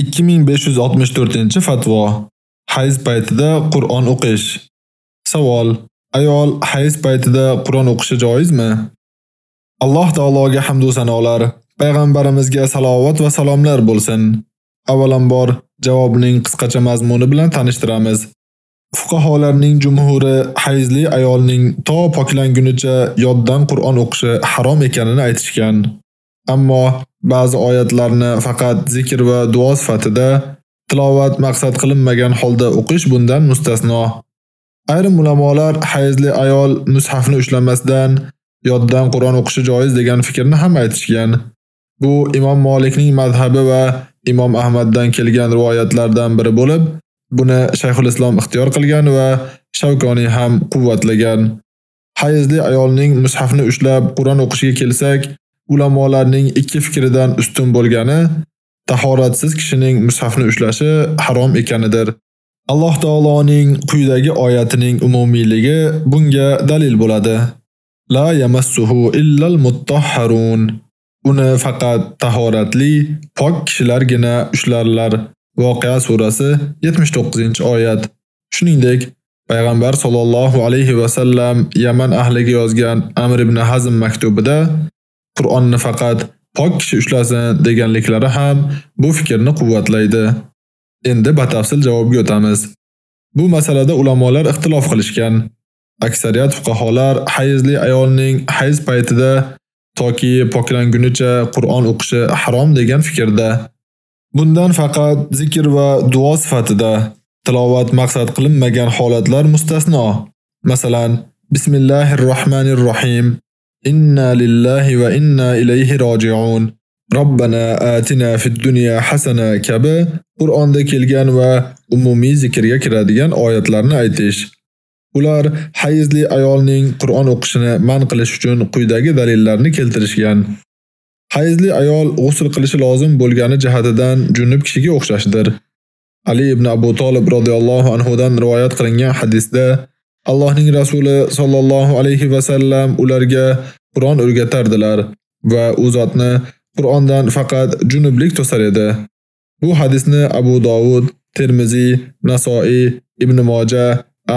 2564-fatvo. Hayz paytida Qur'on o'qish. Savol: Ayol hayz paytida Qur'on o'qishi joizmi? Alloh taologa hamd va sanolar, payg'ambarimizga salovat va salomlar bo'lsin. Avvalambor javobning qisqacha mazmuni bilan tanishtiramiz. Fuqaholarning jumhuri hayzli ayolning to poklangunicha yoddan Qur'on o'qishi harom ekanini aytishgan. Ammo ba'zi oyatlarni faqat zikr va duo sifatida tilovat maqsad qilinmagan holda o'qish bundan mustasno. Ayrim ulamolar hayzli ayol mushafni ushlamasdan yoddan Qur'on o'qishi joiz degan fikrni ham aytishgan. Bu Imom Malikning mazhabi va Imom Ahmaddan kelgan rivoyatlardan biri bo'lib, buni Shayxul Islom ixtiyor qilgan va Shavkoniy ham quvvatlagan. Hayzli ayolning mushafni ushlab Qur'on o'qishiga kelsak, ulamolarning ikki fikridan ustun bo'lgani tahoratsiz kishining mushafni ushlashi harom ekanidir. Alloh taoloning quyidagi oyatining umumiyligi bunga dalil bo'ladi. La yamassuhu illal mutahharun. Uni faqat tahoratli, pok kishilargina ushlarlar. Voqea surasi 79-oyat. Shuningdek, payg'ambar sollallohu alayhi va sallam Yaman ahliga yozgan Amr ibn Hazm maktubida Qur'onni faqat pok kishi ushlasin deganliklari ham bu fikrni quvvatlaydi. Endi batafsil javobga o'tamiz. Bu masalada ulamolar ixtilof qilishgan. Aksariyat fuqaholar hayzli ayolning hayz paytida toki poklangunicha Qur'on o'qishi harom degan fikrda. Bundan faqat zikr va duo sifatida tilovat maqsad qilinmagan holatlar mustasno. Masalan, Bismillahirrohmanirrohim Inna lillahi va inna ilayhi roji'un. Robbana atina fid dunya hasana kabi Qur'onda kelgan va umumiy zikrga kiradigan oyatlarni aytish. Ular hayizli ayolning Qur'on o'qishini man qilish uchun quyidagi dalillarni keltirishgan. Hayizli ayol g'usl qilishi lozim bo'lgani jihatidan junub kishiga o'xshashdir. Ali ibn Abu Talib radhiyallohu anhu dan rivoyat qilingan hadisda Allohning rasuli sallallohu alayhi va sallam ularga Qur'on o'rgatardilar va u zotni Qur'ondan faqat junublik to'sar edi. Bu hadisni Abu Dovud, Termizi, Nasoiy, Ibn Moja,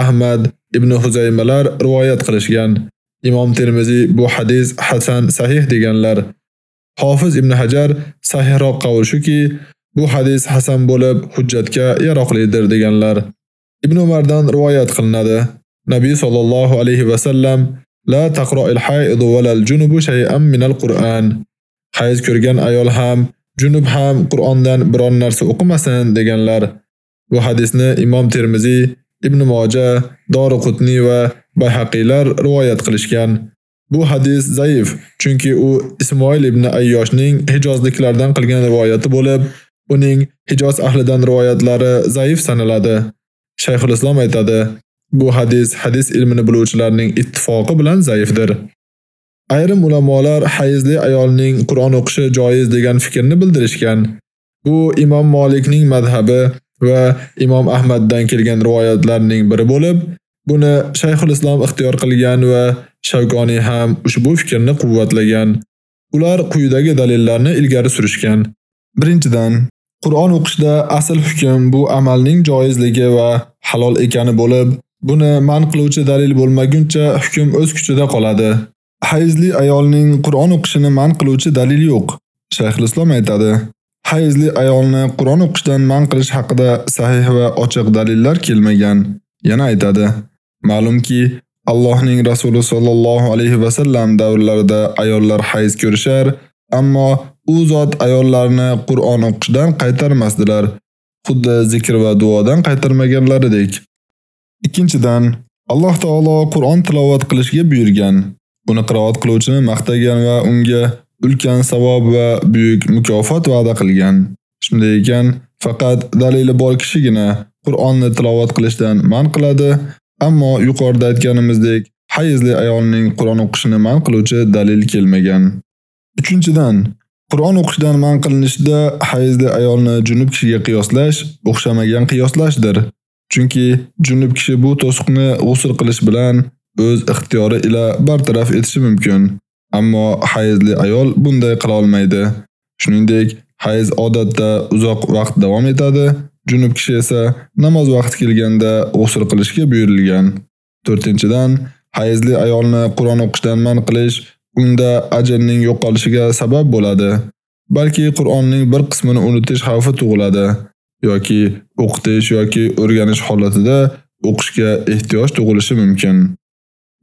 Ahmad, Ibn Huzaymalar rivoyat qilishgan. Imom Termizi bu hadis hasan sahih deganlar. Hofiz Ibn Hajar sahihroq qavul shuki, bu hadis hasan bo'lib hujjatga yaroqlidir deganlar. Ibn Umardan rivoyat qilinadi. Nabiy sallallohu alayhi va sallam La taqro'il hayd va lal junubu shay'an min al-Qur'an. Hayz ko'rgan ayol ham, junub ham Qur'ondan biron narsa o'qimasin deganlar. Bu hadisni Imom Termiziy, Ibn Majah, Doriqutni va Bayhaqiylar rivoyat qilishgan. Bu hadis zaif, chunki u Ismoil ibn Ayyoshning Hijozliklardan qilgan rivoyati bo'lib, uning Hijoz ahlidan rivoyatlari zaif sanaladi. Shayxul Islom aytadi: Bu hadis hadis ilmini biluvchilarning ittifoqi bilan zaifdir. Ayrim ulamolar hayzli ayolning Qur'on o'qishi joiz degan fikrni bildirishgan. Bu Imom Malikning mazhabi va Imom Ahmaddan kelgan rivoyatlarning biri bo'lib, buni Shayxul Islom ixtiyor qilgan va Shavkoniy ham ushbu fikrni quvvatlagan. Ular quyidagi dalillarni ilgari surishgan. Birinchidan, Qur'on o'qishda asl hukm bu amalning joizligi va halol ekani bo'lib, Buni man qiluvchi dalil bo'lmaguncha hukm o'z kuchida qoladi. Hayzli ayolning Qur'on o'qishini man qiluvchi dalil yo'q. Shayxul Islom aytadi: Hayzli ayolni Qur'on o'qishdan man qilish haqida sahih va ochiq dalillar kelmagan. Yana aytadi: Ma'lumki, Allohning Rasuli sallallohu alayhi va sallam davrlarida ayollar hayz ko'rishar, ammo u zot ayollarni Qur'on o'qishdan qaytarmasdilar. Xuddi zikr va duodan qaytarmaganlaridek. Ikkinchidan, Alloh taolo Qur'on tilovat qilishga buyurgan. Uni qiroat qiluvchini maqtagan va unga ulkan savob va buyuk mukofot va'da qilgan. Shunday ekan, faqat dalili bor kishigina Qur'onni tilovat qilishdan man qiladi, ammo yuqorida aytganimizdek, hayzli ayolning Qur'on o'qishini man qiluvchi dalil kelmagan. Uchinchidan, Qur'on o'qishdan man qilinishda hayzli ayolni junub kishiga qiyoslash o'xshamagan qiyoslashdir. Chunki junub kishi bu to'siqni g'usl qilish bilan o'z ixtiyori ila bartaraf etishi mumkin. Ammo hayzli ayol bunday qila olmaydi. Shuningdek, Hayz odatda uzoq vaqt davom etadi. Junub kishi esa namoz vaqti kelganda g'usl qilishga buyurilgan. 4-dan hayzli ayolni Qur'on o'qishdan man qilish unda ajrning yo'qolishiga sabab bo'ladi. Balki Qur'onning bir qismini unutish xavfi tug'iladi yoki o'qitish yoki o'rganish holatida o'qishga ehtiyoj tug'ilishi mumkin.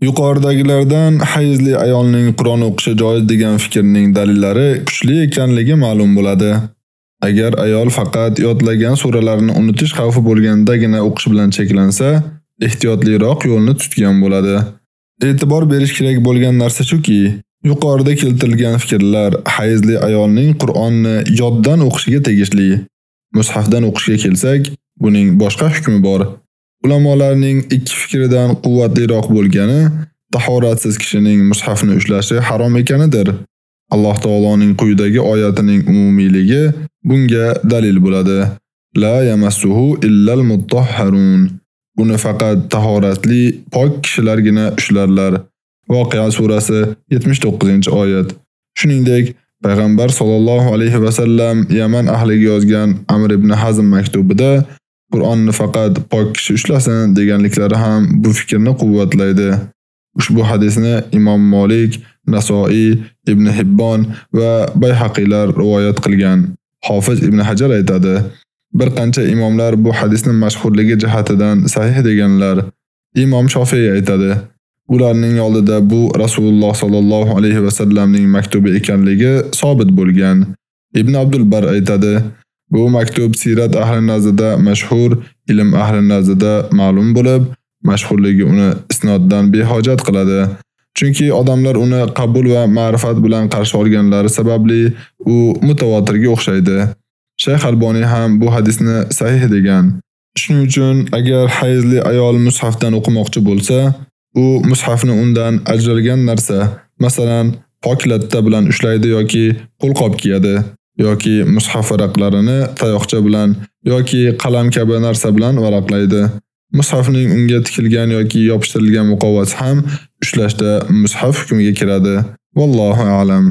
Yuqoridagilardan hayzli ayolning Qur'on o'qishi joiz degan fikrning dalillari kuchli ekanligi ma'lum bo'ladi. Agar ayol faqat yodlagan suralarni unutish xavfi bo'lgandagina o'qish bilan cheklansa, ehtiyotliroq yo'lni tutgan bo'ladi. E'tibor berish kerak bo'lgan narsa shuki, yuqorida keltirilgan fikrlar hayzli ayolning Qur'onni yoddan o'qishiga tegishli. Mushafdan o'qishga kelsak, buning boshqa hukmi bor. Ulamolarning ikki fikridan quvvatliroq bo'lgani tahoratsiz kishining mushafni ushlashi harom ekanidir. Alloh taoloning quyidagi oyatining umumiyligi bunga dalil bo'ladi. La yamassuhu illal mutahharun. Buni faqat tahoratli, pok kishilargina ushlarlar. Voqea surasi 79-oyat. Shuningdek, payg'ambar sollallohu alayhi va sallam Yaman ahliga yozgan Amr ibn Hazm maktubida Qur'onni faqat pok kishi ushlasin deganliklari ham bu fikrni quvvatlaydi. Ushbu hadisni Imom Malik, Nasoiy, Ibn Hibbon va Bayhaqiylar rivoyat qilgan. Hofiz Ibn Hajar aytadi: Bir qancha imomlar bu hadisni mashhurligi jihatidan sahih deganlar. Imom Shofiy aytadi: Ularning oldida bu Rasululloh sallallohu alayhi va sallamning maktubi ekanligi sobit bo'lgan. Ibn Abdul Bar aytadi: Bu maktub sirat ahli nazarda mashhur, ilm ahli nazarda ma'lum bo'lib, mashhurligi uni isnoddan behojat qiladi. Chunki odamlar uni qabul va ma'rifat bilan qarshi olganlari sababli u mutawatirga o'xshaydi. Shayx Alboni ham bu hadisni sahih degan. Shuning uchun agar hayzli ayol mushafdan o'qimoqchi bo'lsa, u mushafni undan ajralgan narsa, masalan, poklatda bilan ushlaydi yoki qo'lqop kiyadi. yoki mushaf varaqlarini tayoqcha bilan yoki qalam kabi narsa bilan varaqlaydi. Mushafning unga tikilgan yoki yopishtirilgan muqovasi ham ushlashda mushaf hukmiga kiradi. Vallohu a'lam.